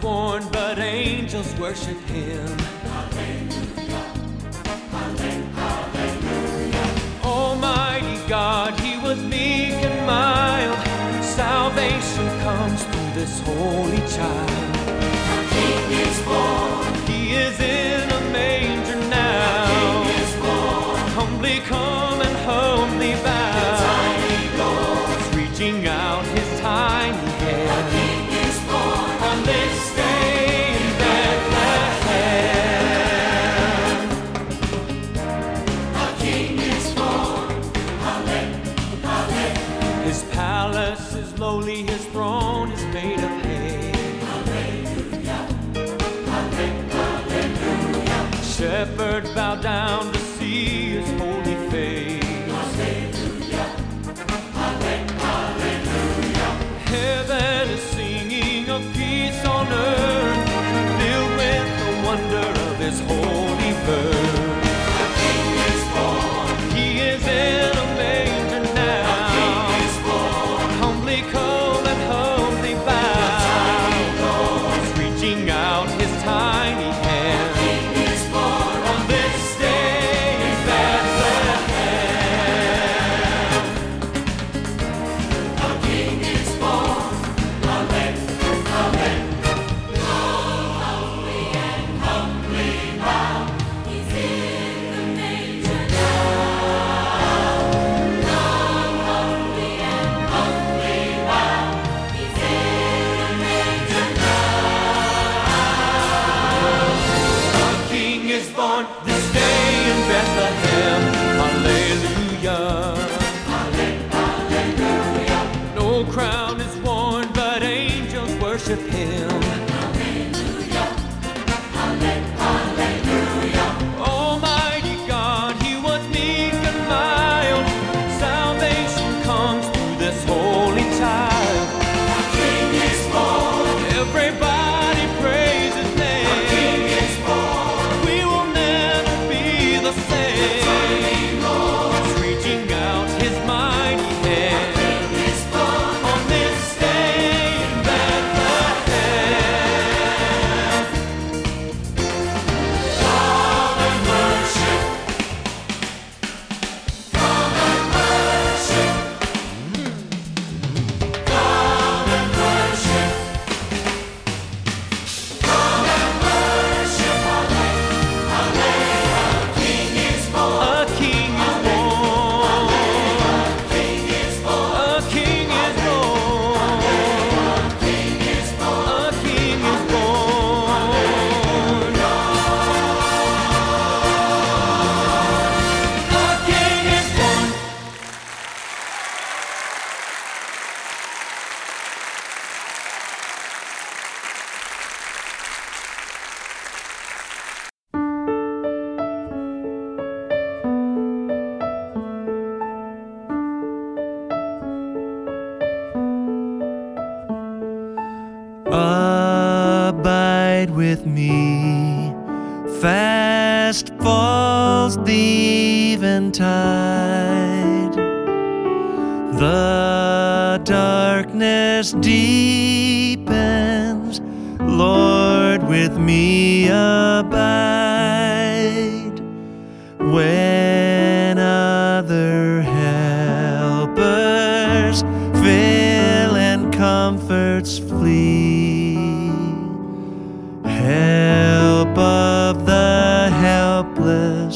born, but angels worship him. Hallelujah, hallelujah. Almighty God, he was meek and mild. Salvation comes through this holy child. Our King is born.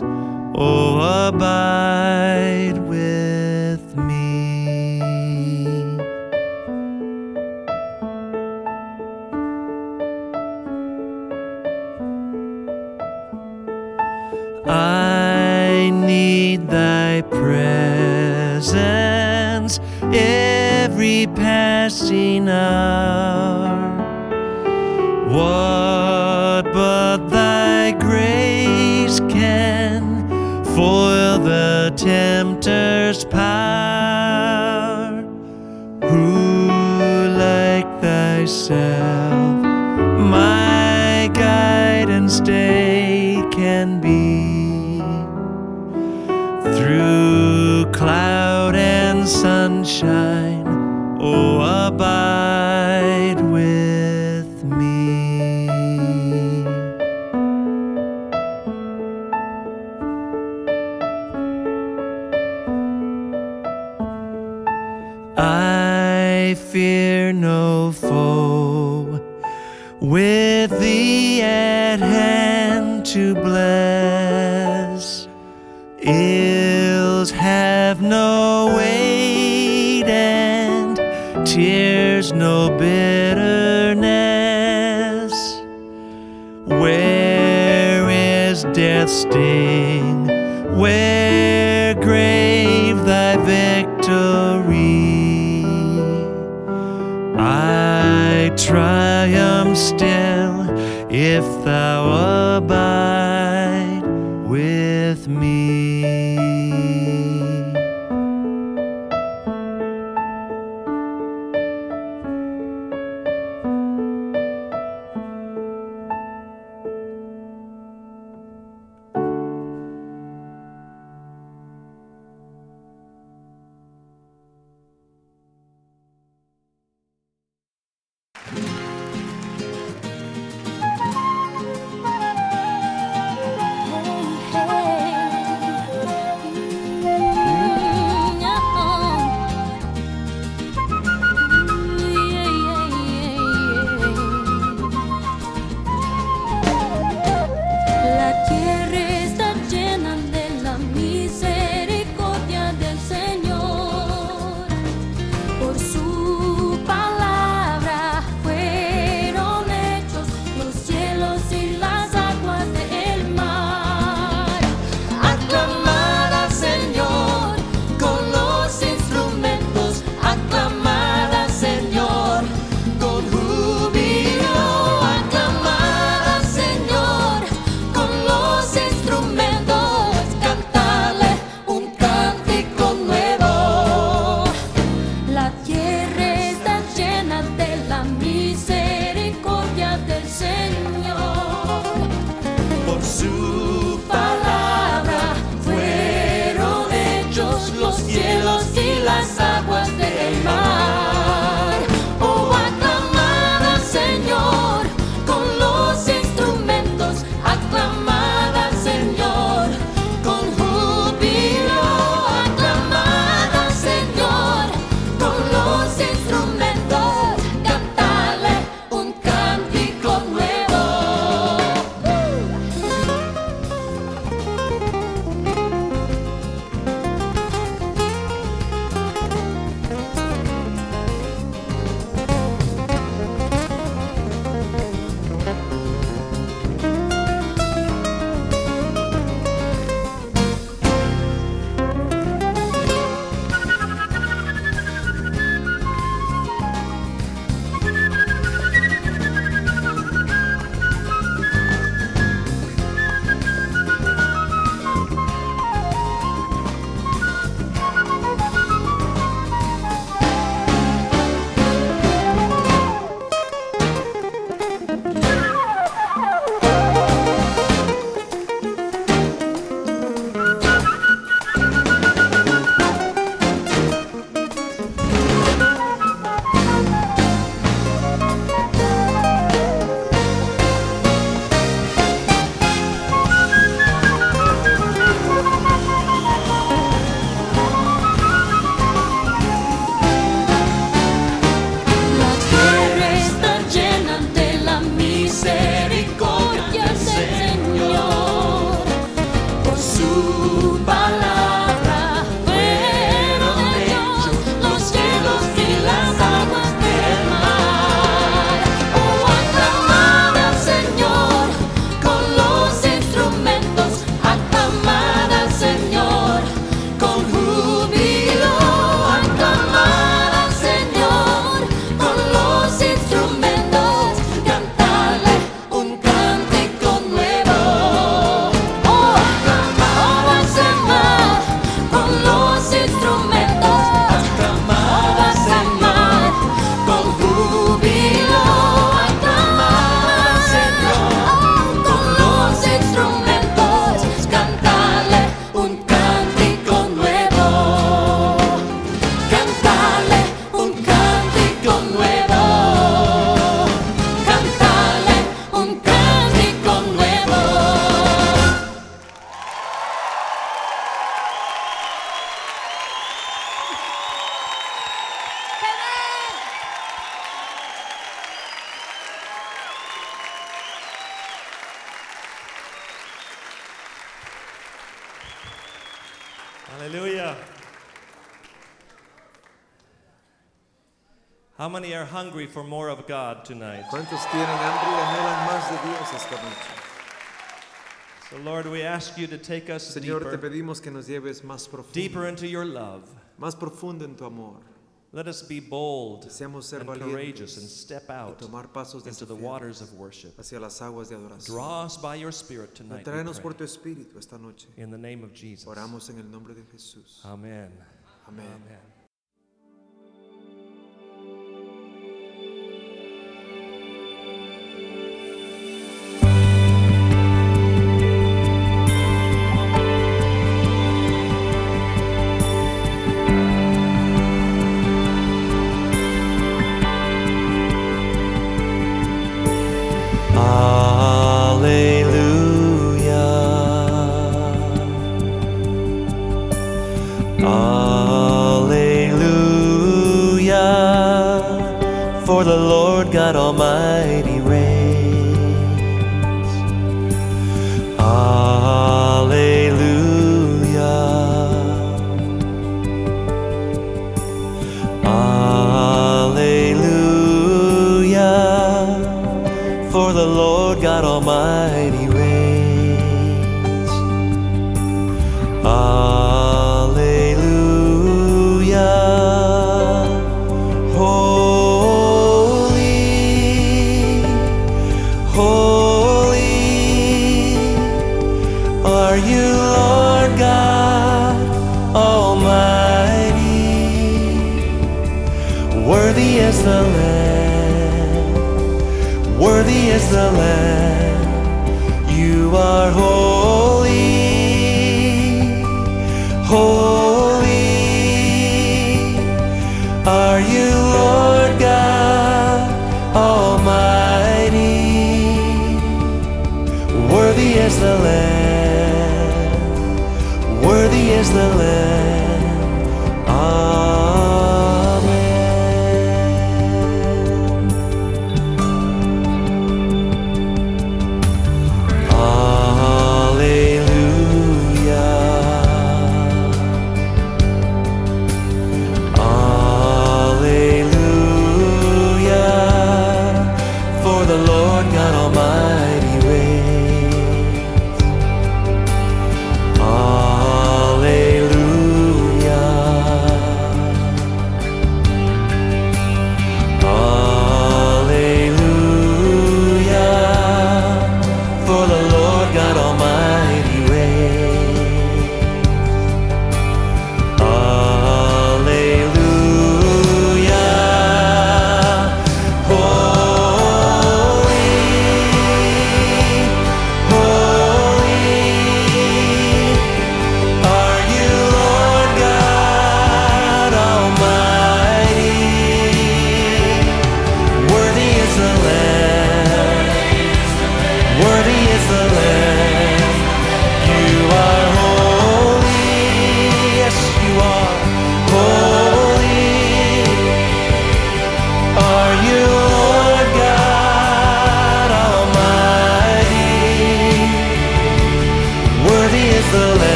Helpless, oh, abide with me. I need thy presence every passing hour. Tempter's power? Who like thyself my guide and stay can be? Through cloud and sunshine, oh, abide Where grave thy victory? I triumph still if thou abide with me. How many are hungry for more of God tonight? ¿Cuántos tienen hambre y anhelan más de Dios esta noche? So, Lord, we ask you to take us Señor, te deeper, pedimos que nos lleves más profundo, deeper into your love. más profundo en tu amor. Let us be bold Deseamos ser and courageous and step out tomar pasos into the waters of worship. hacia las aguas de adoración. Draw us by your Spirit tonight. por tu espíritu esta noche. In the name of Jesus. Oramos en el nombre de Jesús. Amen. Amén. Amen. The Lamb, worthy is the Lamb. You are holy,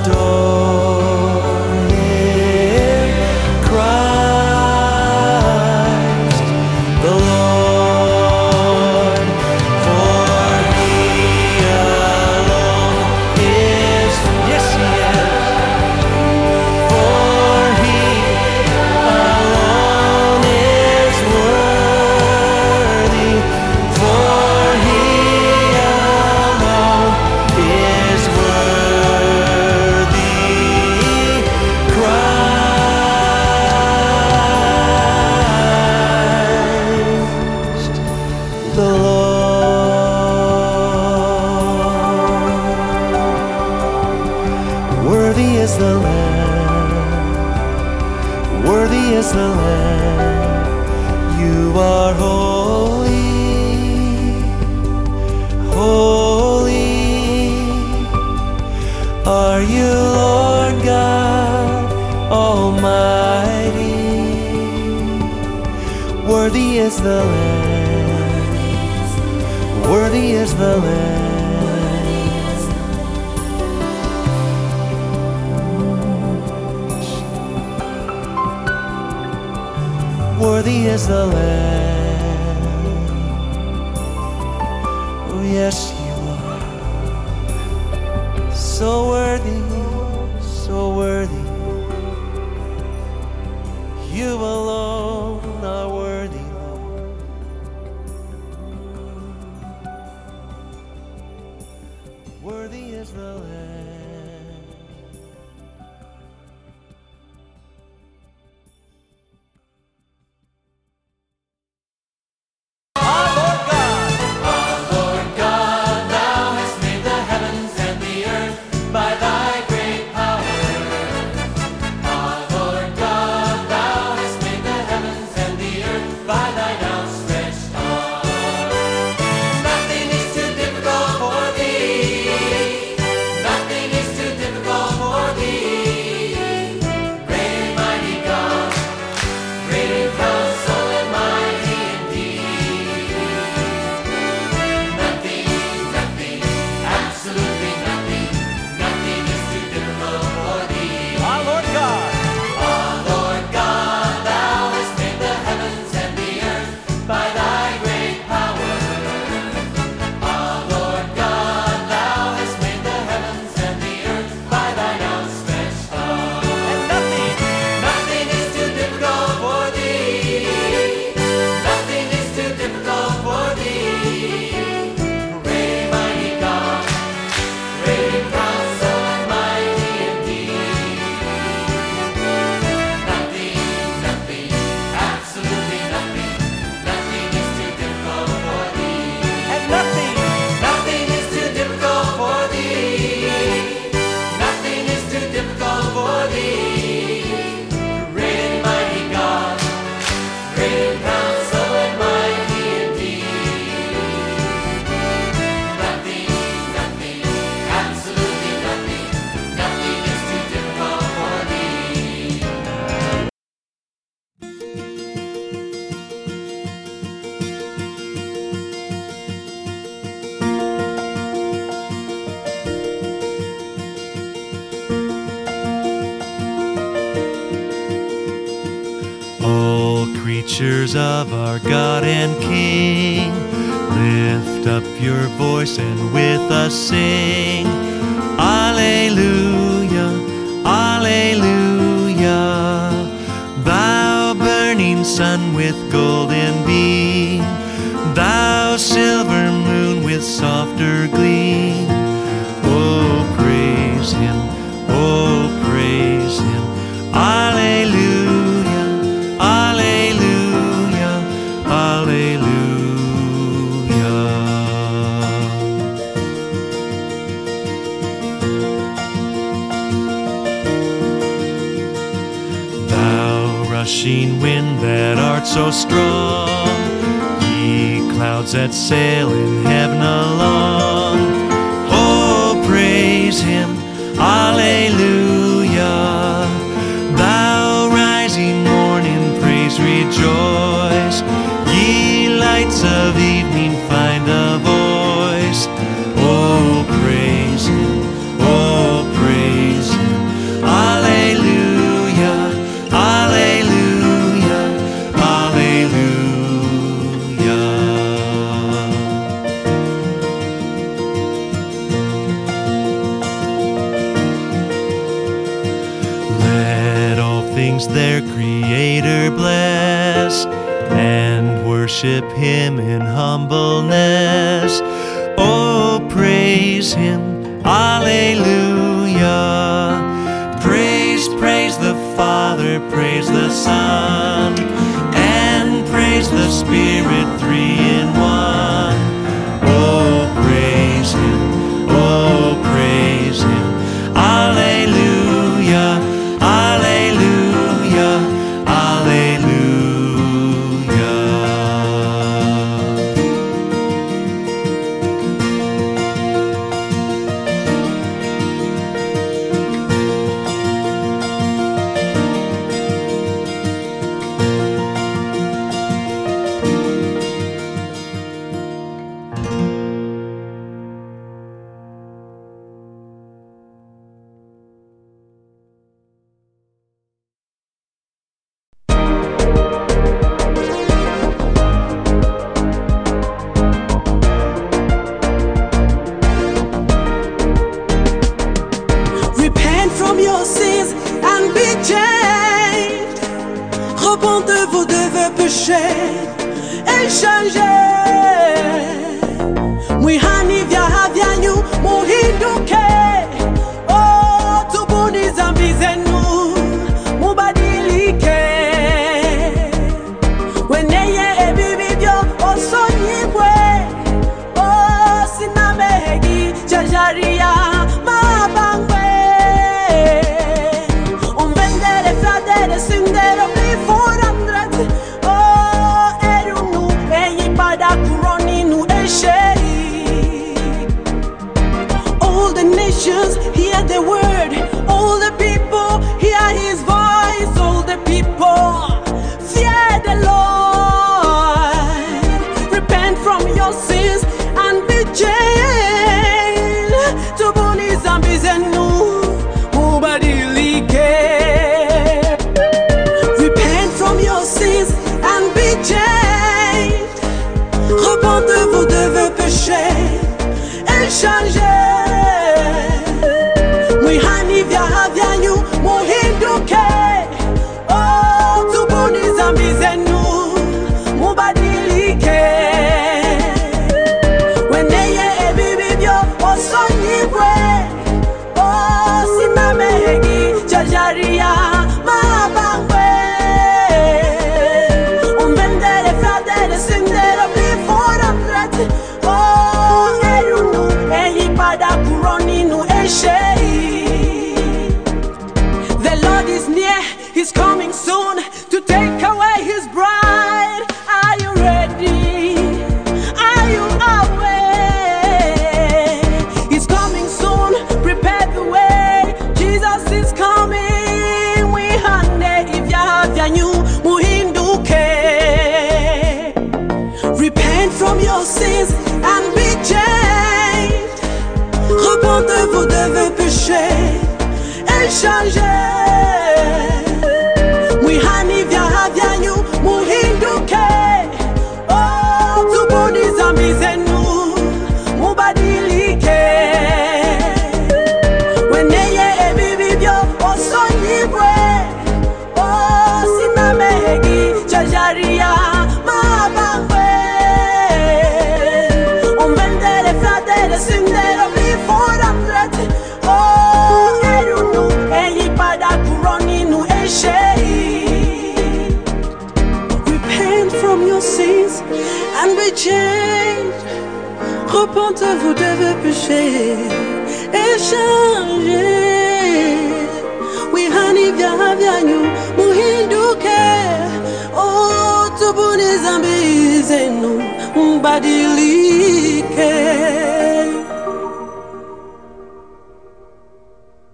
adore is the Lamb. You are holy, holy. Are you Lord God Almighty? Worthy is the Lamb. Worthy is the Lamb. worthy is the Lamb. Oh, yes, you are. So worthy, so worthy. You alone are worthy. Lord. Worthy is the Lamb. sun with golden beam, thou silver moon with softer gleam. so strong. Ye clouds that sail in heaven along. Oh, praise him, Alleluia. Thou rising morning, praise, rejoice. Ye lights of evening, find us. him in humble your sins and be changed. Repends de vos péchés et changez. We have love. pente, vous devez pêcher et changer. Oui, hani vya vyanyu muhinduke, oh tubuni zambi zenu mbadilike.